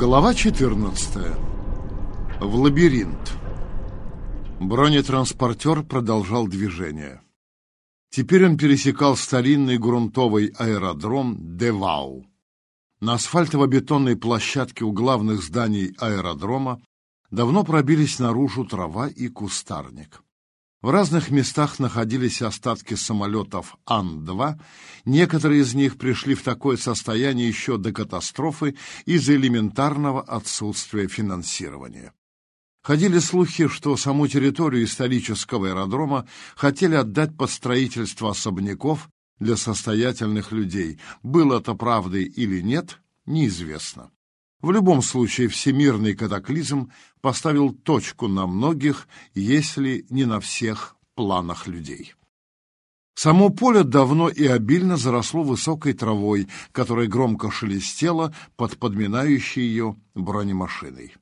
Глава 14. В лабиринт. Бронетранспортер продолжал движение. Теперь он пересекал старинный грунтовый аэродром Девау. На асфальтово-бетонной площадке у главных зданий аэродрома давно пробились наружу трава и кустарник. В разных местах находились остатки самолетов Ан-2. Некоторые из них пришли в такое состояние еще до катастрофы из-за элементарного отсутствия финансирования. Ходили слухи, что саму территорию исторического аэродрома хотели отдать под строительство особняков для состоятельных людей. Было это правдой или нет, неизвестно. В любом случае, всемирный катаклизм поставил точку на многих, если не на всех планах людей. Само поле давно и обильно заросло высокой травой, которая громко шелестела под подминающей ее бронемашиной.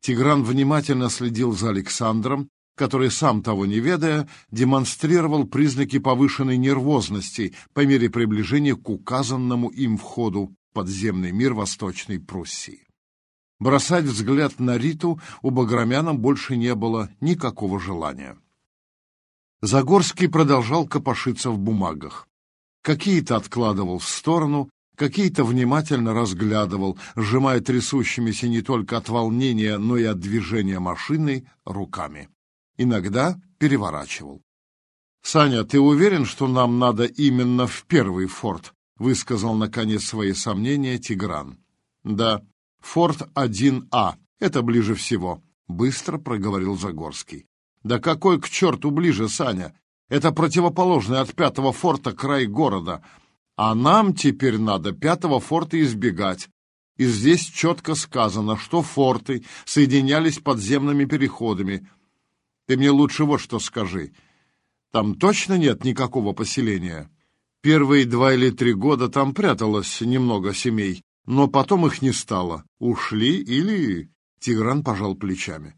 Тигран внимательно следил за Александром, который, сам того не ведая, демонстрировал признаки повышенной нервозности по мере приближения к указанному им входу подземный мир Восточной Пруссии. Бросать взгляд на Риту у Баграмяна больше не было никакого желания. Загорский продолжал копошиться в бумагах. Какие-то откладывал в сторону, какие-то внимательно разглядывал, сжимая трясущимися не только от волнения, но и от движения машины руками. Иногда переворачивал. «Саня, ты уверен, что нам надо именно в первый форт?» Высказал наконец свои сомнения Тигран. Да, форт 1А, это ближе всего, быстро проговорил Загорский. Да какой к черту ближе, Саня? Это противоположный от пятого форта край города. А нам теперь надо пятого форта избегать. И здесь четко сказано, что форты соединялись подземными переходами. Ты мне лучше вот что скажи. Там точно нет никакого поселения? Первые два или три года там пряталось немного семей, но потом их не стало. Ушли или...» Тигран пожал плечами.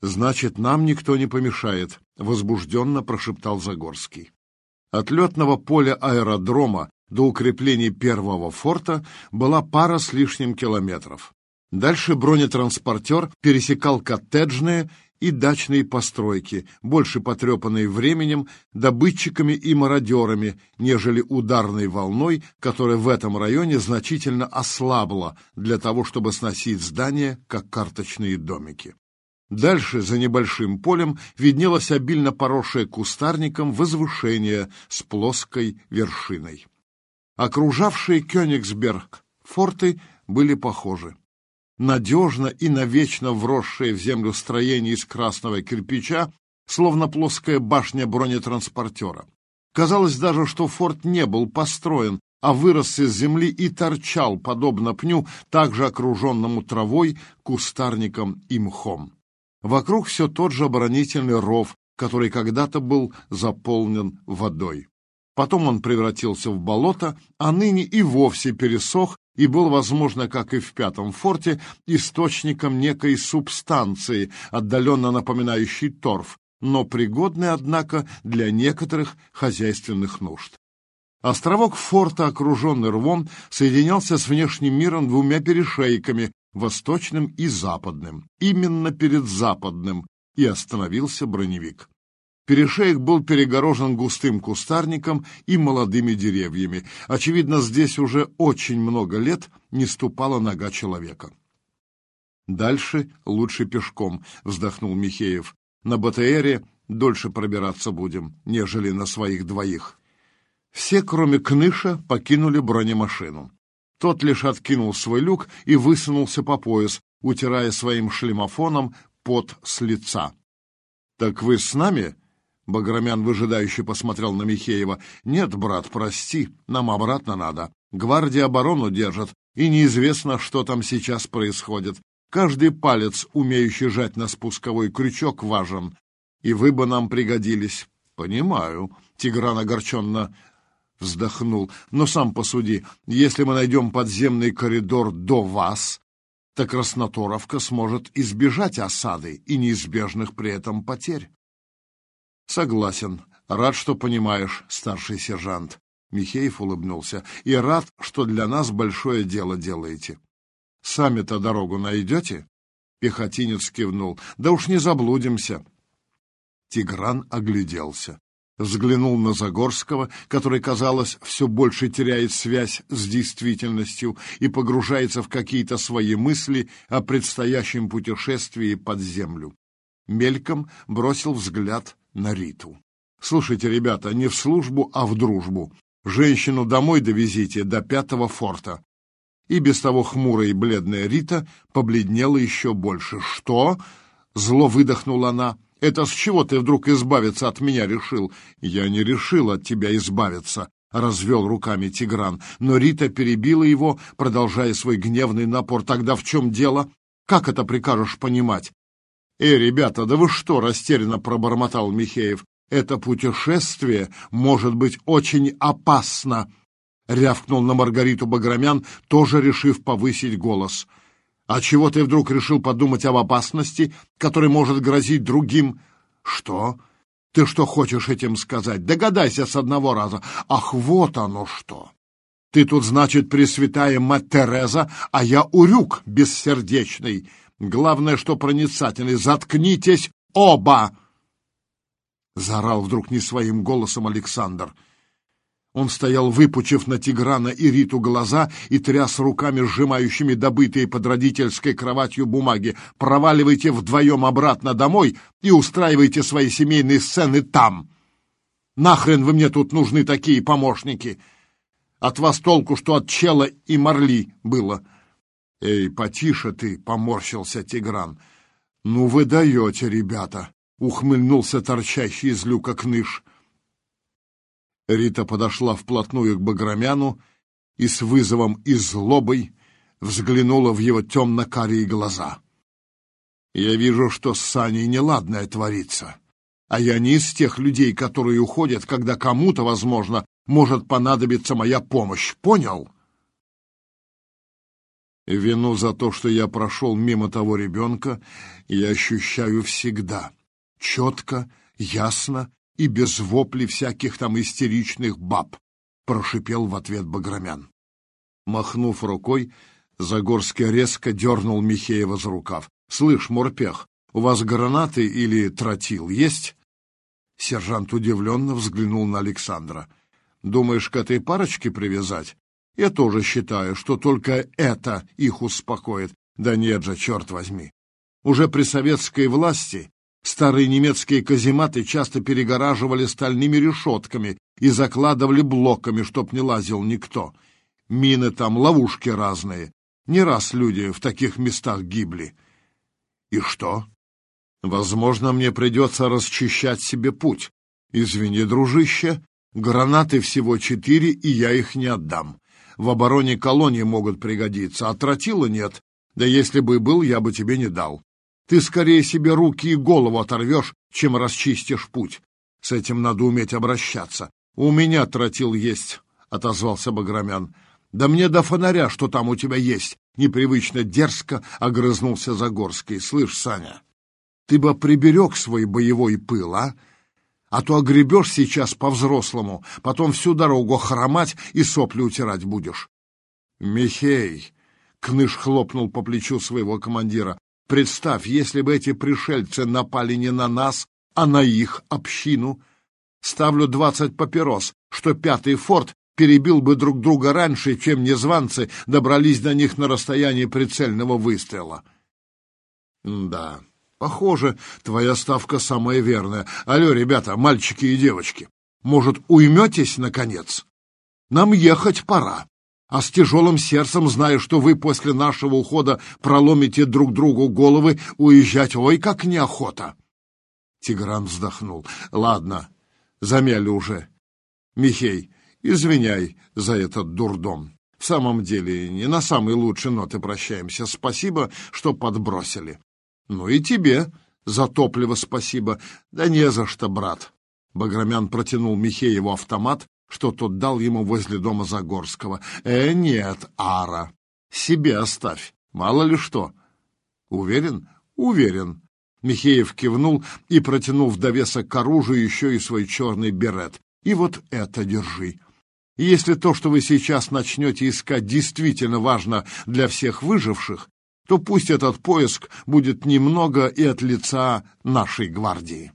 «Значит, нам никто не помешает», — возбужденно прошептал Загорский. От летного поля аэродрома до укрепления первого форта была пара с лишним километров. Дальше бронетранспортер пересекал коттеджные и дачные постройки, больше потрепанные временем, добытчиками и мародерами, нежели ударной волной, которая в этом районе значительно ослабла для того, чтобы сносить здания, как карточные домики. Дальше, за небольшим полем, виднелось обильно поросшее кустарником возвышение с плоской вершиной. Окружавшие Кёнигсберг форты были похожи надежно и навечно вросшее в землю строение из красного кирпича, словно плоская башня бронетранспортера. Казалось даже, что форт не был построен, а вырос из земли и торчал, подобно пню, также окруженному травой, кустарником и мхом. Вокруг все тот же оборонительный ров, который когда-то был заполнен водой. Потом он превратился в болото, а ныне и вовсе пересох и был, возможно, как и в пятом форте, источником некой субстанции, отдаленно напоминающей торф, но пригодной, однако, для некоторых хозяйственных нужд. Островок форта, окруженный рвом, соединялся с внешним миром двумя перешейками, восточным и западным. Именно перед западным и остановился броневик. Перешеек был перегорожен густым кустарником и молодыми деревьями. Очевидно, здесь уже очень много лет не ступала нога человека. «Дальше лучше пешком», — вздохнул Михеев. «На БТРе дольше пробираться будем, нежели на своих двоих». Все, кроме Кныша, покинули бронемашину. Тот лишь откинул свой люк и высунулся по пояс, утирая своим шлемофоном пот с лица. «Так вы с нами?» Баграмян выжидающе посмотрел на Михеева. «Нет, брат, прости, нам обратно надо. Гвардия оборону держит, и неизвестно, что там сейчас происходит. Каждый палец, умеющий жать на спусковой крючок, важен. И вы бы нам пригодились». «Понимаю», — Тигран огорченно вздохнул. «Но сам посуди, если мы найдем подземный коридор до вас, то Красноторовка сможет избежать осады и неизбежных при этом потерь». Согласен. Рад, что понимаешь, старший сержант. Михеев улыбнулся. И рад, что для нас большое дело делаете. Сами-то дорогу найдете?» Пехотинец кивнул. «Да уж не заблудимся». Тигран огляделся. Взглянул на Загорского, который, казалось, все больше теряет связь с действительностью и погружается в какие-то свои мысли о предстоящем путешествии под землю. Мельком бросил взгляд на Риту. «Слушайте, ребята, не в службу, а в дружбу. Женщину домой довезите до пятого форта. И без того хмурая и бледная Рита побледнела еще больше. «Что?» — зло выдохнула она. «Это с чего ты вдруг избавиться от меня решил?» «Я не решил от тебя избавиться», — развел руками Тигран. Но Рита перебила его, продолжая свой гневный напор. «Тогда в чем дело? Как это прикажешь понимать?» «Эй, ребята, да вы что?» — растерянно пробормотал Михеев. «Это путешествие может быть очень опасно», — рявкнул на Маргариту Баграмян, тоже решив повысить голос. «А чего ты вдруг решил подумать об опасности, которая может грозить другим?» «Что? Ты что хочешь этим сказать? Догадайся с одного раза. Ах, вот оно что! Ты тут, значит, Пресвятая Мать Тереза, а я Урюк бессердечный. Главное, что проницательный. Заткнитесь оба!» Заорал вдруг не своим голосом Александр — он стоял, выпучив на Тиграна и Риту глаза и тряс руками, сжимающими добытые под родительской кроватью бумаги. «Проваливайте вдвоем обратно домой и устраивайте свои семейные сцены там! Нахрен вы мне тут нужны такие помощники? От вас толку, что от Чела и Марли было!» «Эй, потише ты!» — поморщился Тигран. «Ну вы даете, ребята!» — ухмыльнулся торчащий из люка кныш. Рита подошла вплотную к Баграмяну и с вызовом и злобой взглянула в его темно-карие глаза. «Я вижу, что с Саней неладное творится, а я не из тех людей, которые уходят, когда кому-то, возможно, может понадобиться моя помощь. Понял?» Вину за то, что я прошел мимо того ребенка, я ощущаю всегда. Четко, ясно и без вопли всяких там истеричных баб, прошипел в ответ Баграмян. Махнув рукой, Загорский резко дернул Михеева за рукав. «Слышь, морпех, у вас гранаты или тротил есть?» Сержант удивленно взглянул на Александра. «Думаешь, к этой парочке привязать? Я тоже считаю, что только это их успокоит. Да нет же, черт возьми. Уже при советской власти Старые немецкие казематы часто перегораживали стальными решетками и закладывали блоками, чтоб не лазил никто. Мины там, ловушки разные. Не раз люди в таких местах гибли. И что? Возможно, мне придется расчищать себе путь. Извини, дружище, гранаты всего четыре, и я их не отдам. В обороне колонии могут пригодиться, а тротила нет. Да если бы был, я бы тебе не дал. Ты скорее себе руки и голову оторвешь, чем расчистишь путь. С этим надо уметь обращаться. У меня тротил есть, — отозвался Баграмян. Да мне до фонаря, что там у тебя есть. Непривычно дерзко огрызнулся Загорский. Слышь, Саня, ты бы приберег свой боевой пыл, а? А то огребешь сейчас по-взрослому, потом всю дорогу хромать и сопли утирать будешь. Михей, Кныш хлопнул по плечу своего командира. Представь, если бы эти пришельцы напали не на нас, а на их общину. Ставлю двадцать папирос, что пятый форт перебил бы друг друга раньше, чем незванцы добрались до них на расстоянии прицельного выстрела. Да, похоже, твоя ставка самая верная. Алло, ребята, мальчики и девочки, может, уйметесь, наконец? Нам ехать пора а с тяжелым сердцем, зная, что вы после нашего ухода проломите друг другу головы, уезжать ой как неохота. Тигран вздохнул. Ладно, замяли уже. Михей, извиняй за этот дурдом. В самом деле, не на самые лучшие ноты прощаемся. Спасибо, что подбросили. Ну и тебе за топливо спасибо. Да не за что, брат. Баграмян протянул Михееву автомат, что тот дал ему возле дома Загорского. «Э, нет, Ара, себе оставь, мало ли что». «Уверен?» «Уверен». Михеев кивнул и протянул в довесок к оружию еще и свой черный берет. «И вот это держи». Если то, что вы сейчас начнете искать, действительно важно для всех выживших, то пусть этот поиск будет немного и от лица нашей гвардии.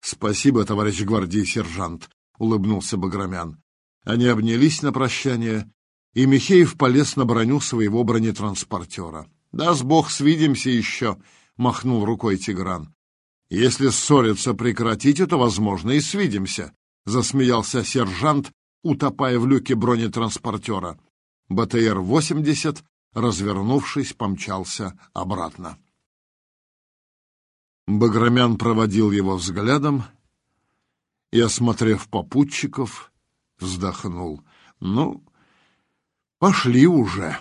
Спасибо, товарищ гвардии сержант, улыбнулся Баграмян. Они обнялись на прощание, и Михеев полез на броню своего бронетранспортера. «Даст бог, свидимся еще», — махнул рукой Тигран. «Если ссориться прекратите, то, возможно, и свидимся», — засмеялся сержант, утопая в люке бронетранспортера. БТР-80, развернувшись, помчался обратно. Баграмян проводил его взглядом и, осмотрев попутчиков, вздохнул. «Ну, пошли уже».